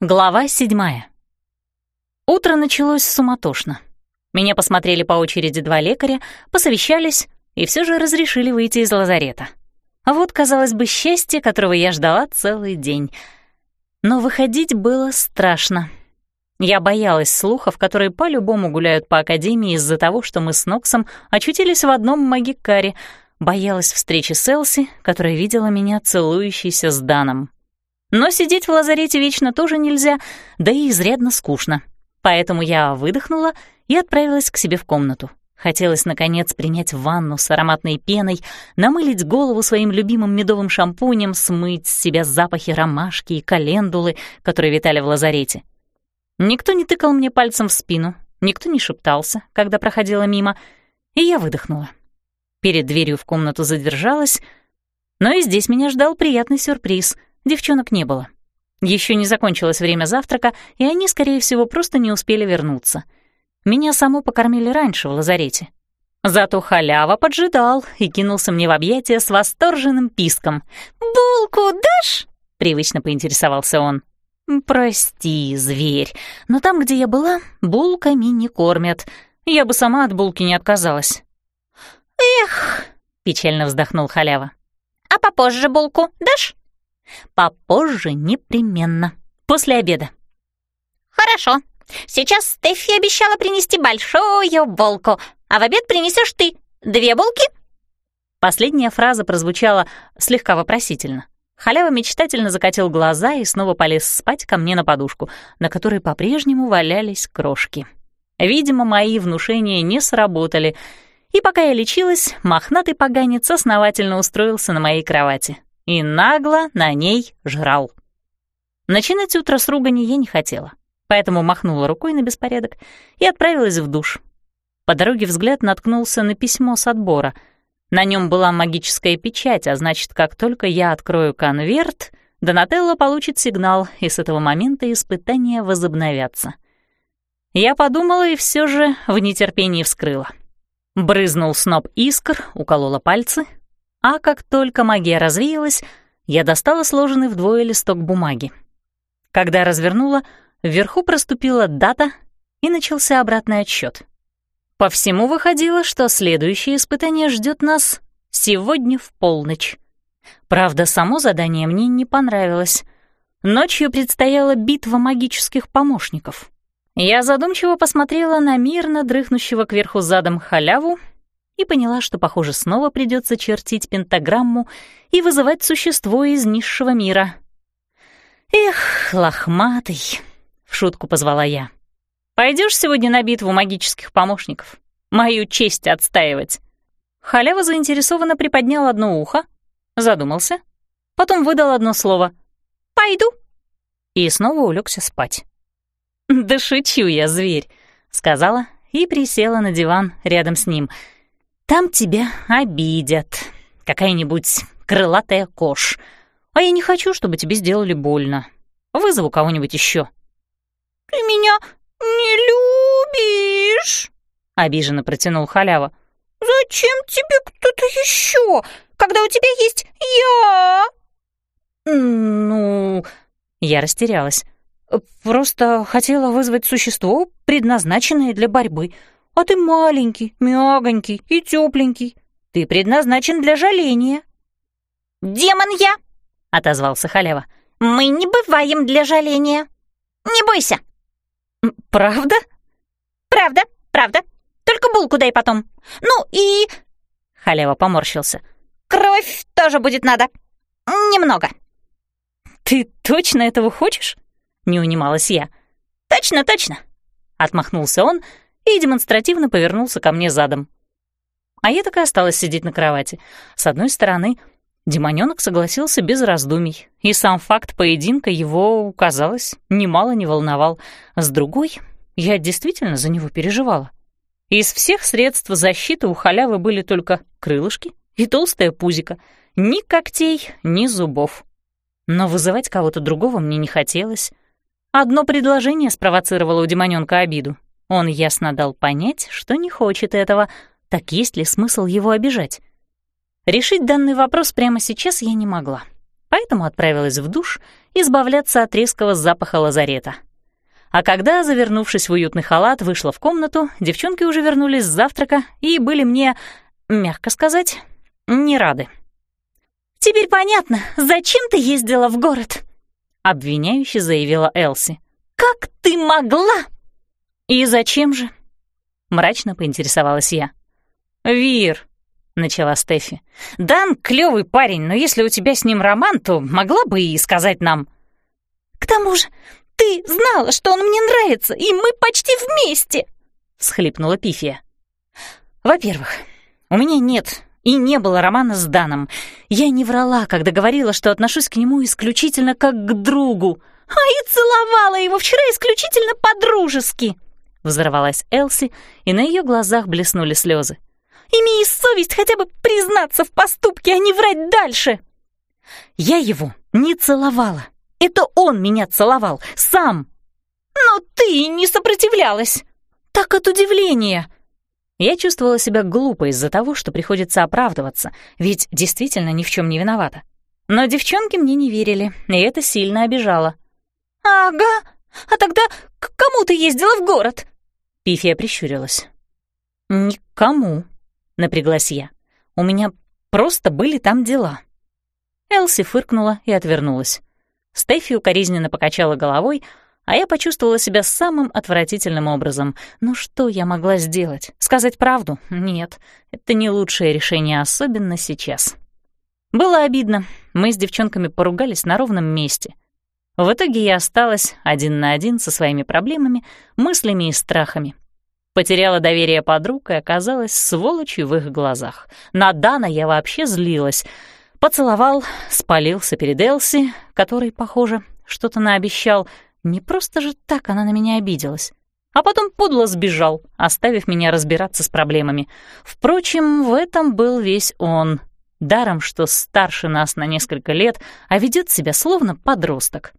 Глава седьмая. Утро началось суматошно. Меня посмотрели по очереди два лекаря, посовещались и все же разрешили выйти из лазарета. А вот, казалось бы, счастье, которого я ждала целый день. Но выходить было страшно. Я боялась слухов, которые по-любому гуляют по академии из-за того, что мы с Ноксом очутились в одном магикаре, боялась встречи с Элси, которая видела меня целующейся с Даном. Но сидеть в лазарете вечно тоже нельзя, да и изрядно скучно. Поэтому я выдохнула и отправилась к себе в комнату. Хотелось, наконец, принять ванну с ароматной пеной, намылить голову своим любимым медовым шампунем, смыть с себя запахи ромашки и календулы, которые витали в лазарете. Никто не тыкал мне пальцем в спину, никто не шептался, когда проходила мимо, и я выдохнула. Перед дверью в комнату задержалась, но и здесь меня ждал приятный сюрприз — Девчонок не было. Еще не закончилось время завтрака, и они, скорее всего, просто не успели вернуться. Меня саму покормили раньше в лазарете. Зато халява поджидал и кинулся мне в объятия с восторженным писком. «Булку дашь?» — привычно поинтересовался он. «Прости, зверь, но там, где я была, булками не кормят. Я бы сама от булки не отказалась». «Эх!» — печально вздохнул халява. «А попозже булку дашь?» Попозже непременно, после обеда. Хорошо. Сейчас Стефи обещала принести большую булку, а в обед принесешь ты. Две булки? Последняя фраза прозвучала слегка вопросительно. Халява мечтательно закатил глаза и снова полез спать ко мне на подушку, на которой по-прежнему валялись крошки. Видимо, мои внушения не сработали, и пока я лечилась, мохнатый поганец основательно устроился на моей кровати и нагло на ней жрал. Начинать утро с ругани я не хотела, поэтому махнула рукой на беспорядок и отправилась в душ. По дороге взгляд наткнулся на письмо с отбора. На нем была магическая печать, а значит, как только я открою конверт, Донателло получит сигнал, и с этого момента испытания возобновятся. Я подумала и все же в нетерпении вскрыла. Брызнул сноп искр, уколола пальцы, а как только магия развеялась, я достала сложенный вдвое листок бумаги. Когда развернула, вверху проступила дата и начался обратный отсчет. По всему выходило, что следующее испытание ждет нас сегодня в полночь. Правда, само задание мне не понравилось. Ночью предстояла битва магических помощников. Я задумчиво посмотрела на мирно дрыхнущего кверху задом халяву и поняла, что, похоже, снова придется чертить пентаграмму и вызывать существо из низшего мира. «Эх, лохматый!» — в шутку позвала я. Пойдешь сегодня на битву магических помощников? Мою честь отстаивать». Халява заинтересованно приподнял одно ухо, задумался, потом выдал одно слово «Пойду» и снова улегся спать. «Да шучу я, зверь», — сказала и присела на диван рядом с ним — там тебя обидят. Какая-нибудь крылатая кошь. А я не хочу, чтобы тебе сделали больно. Вызову кого-нибудь еще. «Ты меня не любишь?» — обиженно протянул халява. «Зачем тебе кто-то еще, когда у тебя есть я?» «Ну...» — я растерялась. «Просто хотела вызвать существо, предназначенное для борьбы. А ты маленький, мягонький и тепленький. Ты предназначен для жаления». «Демон я!» — отозвался халява. «Мы не бываем для жаления. Не бойся». «Правда?» «Правда, правда. Только булку дай потом. Ну и...» Халява поморщился. «Кровь тоже будет надо. Немного». «Ты точно этого хочешь?» — не унималась я. «Точно, точно», — отмахнулся он и демонстративно повернулся ко мне задом. А я так и осталась сидеть на кровати. С одной стороны, демонёнок согласился без раздумий, и сам факт поединка его, казалось, немало не волновал. С другой, я действительно за него переживала. Из всех средств защиты у халявы были только крылышки и толстая пузика. Ни когтей, ни зубов. Но вызывать кого-то другого мне не хотелось. Одно предложение спровоцировало у демонёнка обиду, он ясно дал понять, что не хочет этого, так есть ли смысл его обижать? Решить данный вопрос прямо сейчас я не могла, поэтому отправилась в душ избавляться от резкого запаха лазарета. А когда, завернувшись в уютный халат, вышла в комнату, девчонки уже вернулись с завтрака и были мне, мягко сказать, не рады. «Теперь понятно, зачем ты ездила в город?» — обвиняюще заявила Элси. «Как ты могла?» «И зачем же?» — мрачно поинтересовалась я. «Вир», — начала Стефи. «Дан клёвый парень, но если у тебя с ним роман, то могла бы и сказать нам». «К тому же ты знала, что он мне нравится, и мы почти вместе!» — всхлипнула Пифия. «Во-первых, у меня нет и не было романа с Даном. Я не врала, когда говорила, что отношусь к нему исключительно как к другу. А и целовала его вчера исключительно по-дружески!» Взорвалась Элси, и на ее глазах блеснули слезы. «Имей совесть хотя бы признаться в поступке, а не врать дальше!» «Я его не целовала. Это он меня целовал, сам!» «Но ты не сопротивлялась!» «Так от удивления!» Я чувствовала себя глупо из-за того, что приходится оправдываться, ведь действительно ни в чем не виновата. Но девчонки мне не верили, и это сильно обижало. «Ага, а тогда к кому ты ездила в город?» Пифия прищурилась. «Никому», — напряглась я. «У меня просто были там дела». Элси фыркнула и отвернулась. Стефи укоризненно покачала головой, а я почувствовала себя самым отвратительным образом. Ну что я могла сделать? Сказать правду? Нет, это не лучшее решение, особенно сейчас. Было обидно. Мы с девчонками поругались на ровном месте. В итоге я осталась один на один со своими проблемами, мыслями и страхами. Потеряла доверие подруг и оказалась сволочью в их глазах. На Дана я вообще злилась. Поцеловал, спалился перед Элси, который, похоже, что-то наобещал — не просто же так она на меня обиделась. А потом подло сбежал, оставив меня разбираться с проблемами. Впрочем, в этом был весь он. Даром, что старше нас на несколько лет, а ведет себя словно подросток.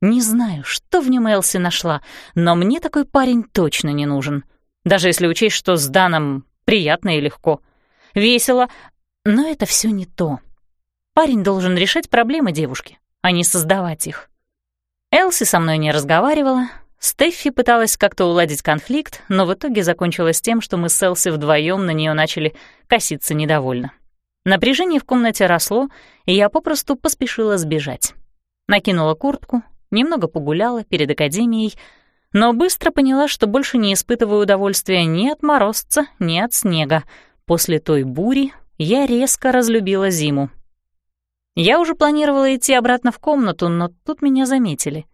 Не знаю, что в нем Элси нашла, но мне такой парень точно не нужен. Даже если учесть, что с Даном приятно и легко. Весело, но это все не то. Парень должен решать проблемы девушки, а не создавать их. Элси со мной не разговаривала. Стеффи пыталась как-то уладить конфликт, но в итоге закончилось тем, что мы с Элси вдвоем на нее начали коситься недовольно. Напряжение в комнате росло, и я попросту поспешила сбежать. Накинула куртку, немного погуляла перед академией, но быстро поняла, что больше не испытываю удовольствия ни от морозца, ни от снега. После той бури я резко разлюбила зиму. Я уже планировала идти обратно в комнату, но тут меня заметили.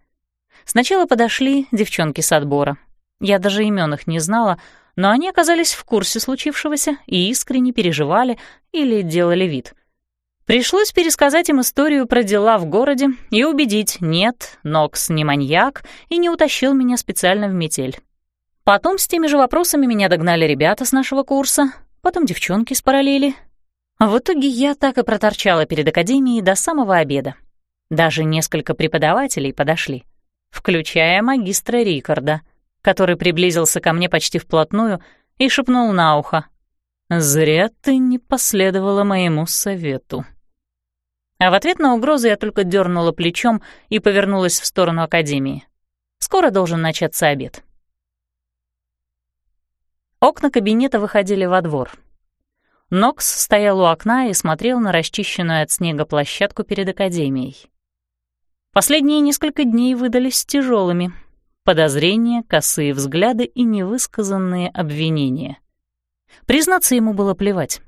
Сначала подошли девчонки с отбора. Я даже имен их не знала, но они оказались в курсе случившегося и искренне переживали или делали вид. Пришлось пересказать им историю про дела в городе и убедить, нет, Нокс не маньяк и не утащил меня специально в метель. Потом с теми же вопросами меня догнали ребята с нашего курса, потом девчонки с параллели, в итоге я так и проторчала перед академией до самого обеда. Даже несколько преподавателей подошли, включая магистра Рикарда, который приблизился ко мне почти вплотную и шепнул на ухо. «Зря ты не последовала моему совету». А в ответ на угрозу я только дернула плечом и повернулась в сторону академии. Скоро должен начаться обед. Окна кабинета выходили во двор — Нокс стоял у окна и смотрел на расчищенную от снега площадку перед академией. Последние несколько дней выдались тяжелыми. Подозрения, косые взгляды и невысказанные обвинения. Признаться ему было плевать.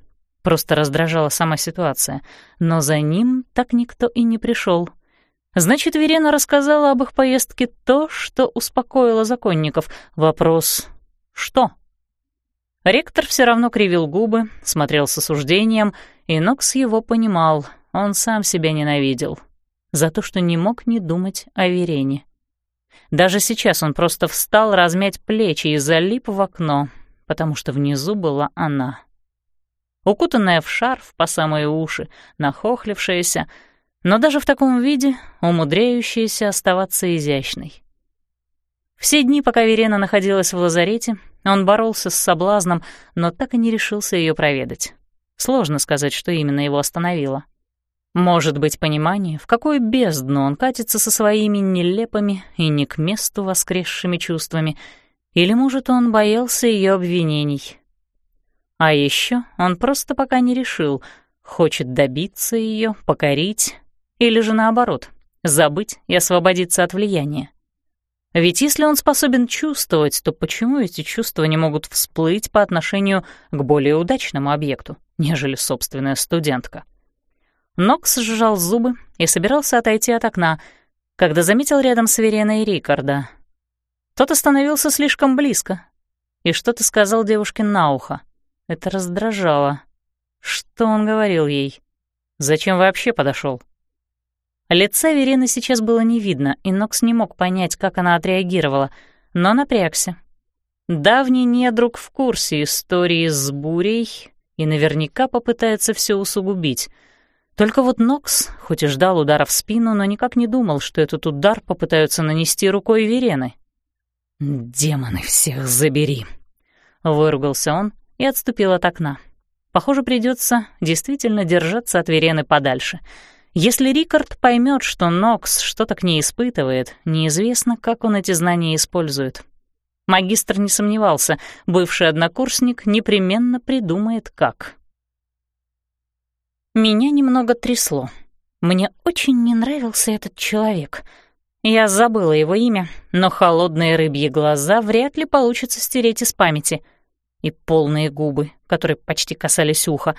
Просто раздражала сама ситуация. Но за ним так никто и не пришел. Значит, Верена рассказала об их поездке то, что успокоило законников. Вопрос — что? Ректор все равно кривил губы, смотрел с осуждением, и Нокс его понимал, он сам себя ненавидел. За то, что не мог не думать о Верене. Даже сейчас он просто встал размять плечи и залип в окно, потому что внизу была она. Укутанная в шарф по самые уши, нахохлившаяся, но даже в таком виде умудряющаяся оставаться изящной. Все дни, пока Верена находилась в лазарете, он боролся с соблазном, но так и не решился ее проведать. Сложно сказать, что именно его остановило. Может быть понимание, в какую бездну он катится со своими нелепыми и не к месту воскресшими чувствами, или, может, он боялся ее обвинений. А еще он просто пока не решил, хочет добиться ее, покорить, или же наоборот, забыть и освободиться от влияния. Ведь если он способен чувствовать, то почему эти чувства не могут всплыть по отношению к более удачному объекту, нежели собственная студентка? Нокс сжал зубы и собирался отойти от окна, когда заметил рядом с Вереной Рикарда. Тот остановился слишком близко и что-то сказал девушке на ухо. Это раздражало. Что он говорил ей? Зачем вообще подошел? Лица Верены сейчас было не видно, и Нокс не мог понять, как она отреагировала, но напрягся. Давний недруг в курсе истории с бурей и наверняка попытается все усугубить. Только вот Нокс, хоть и ждал удара в спину, но никак не думал, что этот удар попытаются нанести рукой Верены. «Демоны всех забери!» — выругался он и отступил от окна. Похоже, придется действительно держаться от Верены подальше — если Рикард поймет, что Нокс что-то к ней испытывает, неизвестно, как он эти знания использует. Магистр не сомневался, бывший однокурсник непременно придумает, как. Меня немного трясло. Мне очень не нравился этот человек. Я забыла его имя, но холодные рыбьи глаза вряд ли получится стереть из памяти. И полные губы, которые почти касались уха.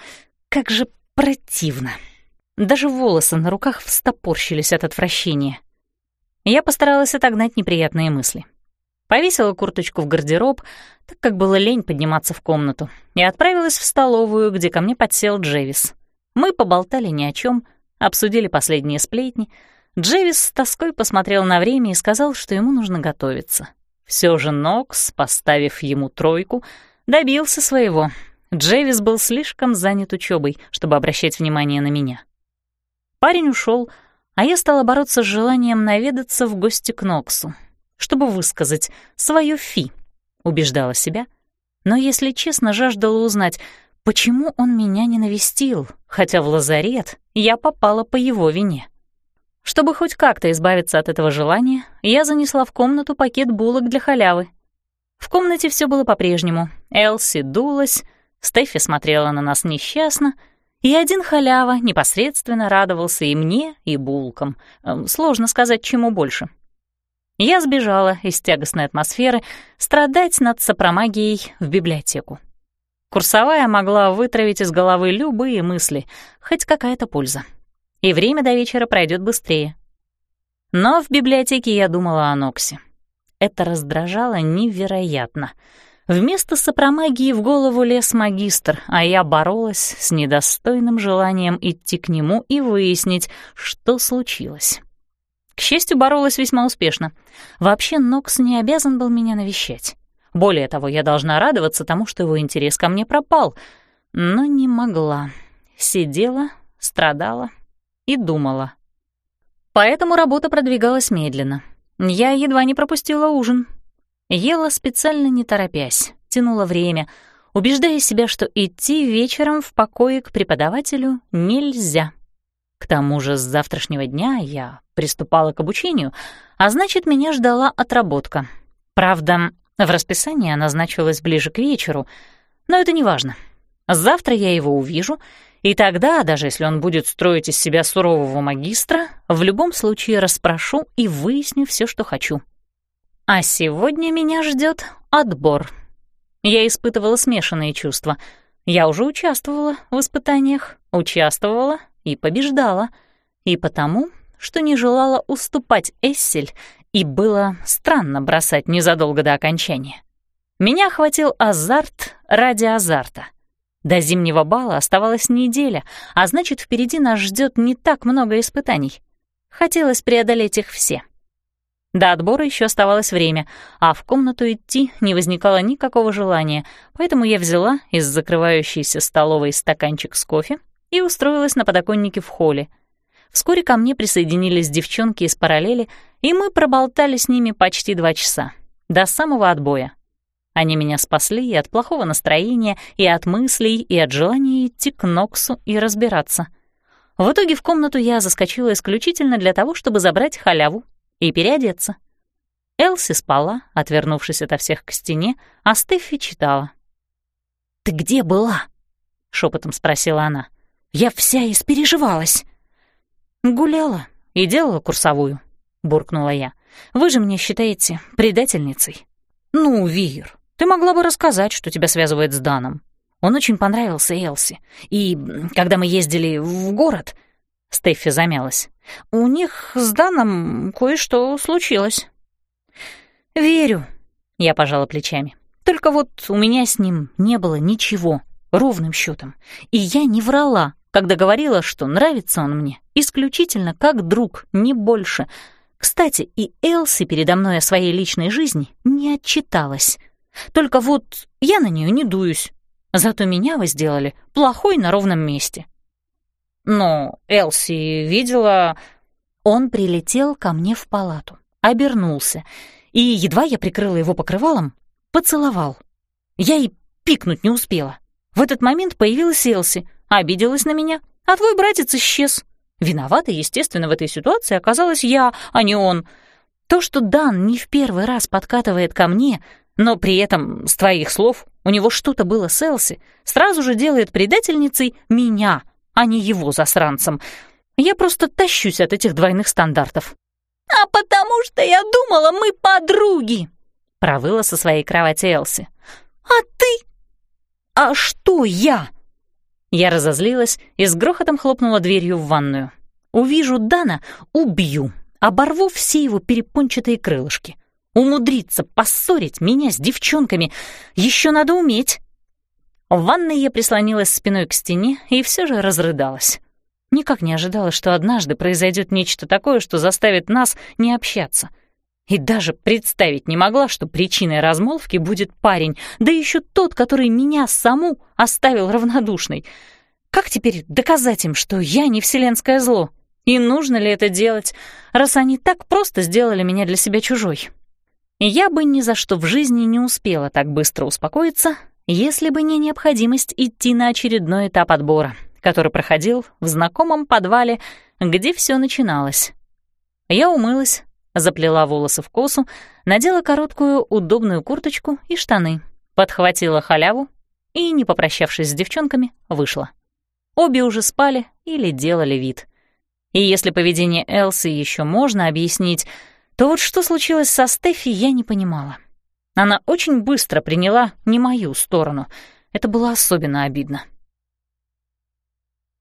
Как же противно. Даже волосы на руках встопорщились от отвращения. Я постаралась отогнать неприятные мысли. Повесила курточку в гардероб, так как было лень подниматься в комнату, и отправилась в столовую, где ко мне подсел Джевис. Мы поболтали ни о чем, обсудили последние сплетни. Джевис с тоской посмотрел на время и сказал, что ему нужно готовиться. Все же Нокс, поставив ему тройку, добился своего. Джевис был слишком занят учебой, чтобы обращать внимание на меня. Парень ушел, а я стала бороться с желанием наведаться в гости к Ноксу, чтобы высказать свое фи, убеждала себя. Но, если честно, жаждала узнать, почему он меня не навестил, хотя в лазарет я попала по его вине. Чтобы хоть как-то избавиться от этого желания, я занесла в комнату пакет булок для халявы. В комнате все было по-прежнему. Элси дулась, Стефи смотрела на нас несчастно — и один халява непосредственно радовался и мне, и булкам. Эм, сложно сказать, чему больше. Я сбежала из тягостной атмосферы страдать над сопромагией в библиотеку. Курсовая могла вытравить из головы любые мысли, хоть какая-то польза. И время до вечера пройдет быстрее. Но в библиотеке я думала о Ноксе. Это раздражало невероятно — Вместо сопромагии в голову лез магистр, а я боролась с недостойным желанием идти к нему и выяснить, что случилось. К счастью, боролась весьма успешно. Вообще, Нокс не обязан был меня навещать. Более того, я должна радоваться тому, что его интерес ко мне пропал, но не могла. Сидела, страдала и думала. Поэтому работа продвигалась медленно. Я едва не пропустила ужин, Ела специально не торопясь, тянула время, убеждая себя, что идти вечером в покое к преподавателю нельзя. К тому же с завтрашнего дня я приступала к обучению, а значит, меня ждала отработка. Правда, в расписании она значилась ближе к вечеру, но это не важно. Завтра я его увижу, и тогда, даже если он будет строить из себя сурового магистра, в любом случае расспрошу и выясню все, что хочу. А сегодня меня ждет отбор. Я испытывала смешанные чувства. Я уже участвовала в испытаниях, участвовала и побеждала. И потому, что не желала уступать Эссель, и было странно бросать незадолго до окончания. Меня охватил азарт ради азарта. До зимнего бала оставалась неделя, а значит, впереди нас ждет не так много испытаний. Хотелось преодолеть их все. До отбора еще оставалось время, а в комнату идти не возникало никакого желания, поэтому я взяла из закрывающейся столовой стаканчик с кофе и устроилась на подоконнике в холле. Вскоре ко мне присоединились девчонки из параллели, и мы проболтали с ними почти два часа, до самого отбоя. Они меня спасли и от плохого настроения, и от мыслей, и от желания идти к Ноксу и разбираться. В итоге в комнату я заскочила исключительно для того, чтобы забрать халяву и переодеться. Элси спала, отвернувшись ото всех к стене, а Стеффи читала. «Ты где была?» — шепотом спросила она. «Я вся испереживалась». «Гуляла и делала курсовую», — буркнула я. «Вы же меня считаете предательницей». «Ну, Вир, ты могла бы рассказать, что тебя связывает с Даном. Он очень понравился Элси. И когда мы ездили в город...» Стеффи замялась. «У них с Даном кое-что случилось». «Верю», — я пожала плечами. «Только вот у меня с ним не было ничего, ровным счетом. И я не врала, когда говорила, что нравится он мне исключительно как друг, не больше. Кстати, и Элси передо мной о своей личной жизни не отчиталась. Только вот я на нее не дуюсь. Зато меня вы сделали плохой на ровном месте. Но Элси видела... Он прилетел ко мне в палату, обернулся, и, едва я прикрыла его покрывалом, поцеловал. Я и пикнуть не успела. В этот момент появилась Элси, обиделась на меня, а твой братец исчез. Виновата, естественно, в этой ситуации оказалась я, а не он. То, что Дан не в первый раз подкатывает ко мне, но при этом, с твоих слов, у него что-то было с Элси, сразу же делает предательницей меня, а не его засранцем. Я просто тащусь от этих двойных стандартов. «А потому что я думала, мы подруги!» — провыла со своей кровати Элси. «А ты?» «А что я?» Я разозлилась и с грохотом хлопнула дверью в ванную. «Увижу Дана — убью, оборву все его перепончатые крылышки. Умудриться поссорить меня с девчонками еще надо уметь». В ванной я прислонилась спиной к стене и все же разрыдалась. Никак не ожидала, что однажды произойдет нечто такое, что заставит нас не общаться. И даже представить не могла, что причиной размолвки будет парень, да еще тот, который меня саму оставил равнодушной. Как теперь доказать им, что я не вселенское зло? И нужно ли это делать, раз они так просто сделали меня для себя чужой? Я бы ни за что в жизни не успела так быстро успокоиться, если бы не необходимость идти на очередной этап отбора — который проходил в знакомом подвале, где все начиналось. Я умылась, заплела волосы в косу, надела короткую удобную курточку и штаны, подхватила халяву и, не попрощавшись с девчонками, вышла. Обе уже спали или делали вид. И если поведение Элсы еще можно объяснить, то вот что случилось со Стефи, я не понимала. Она очень быстро приняла не мою сторону. Это было особенно обидно.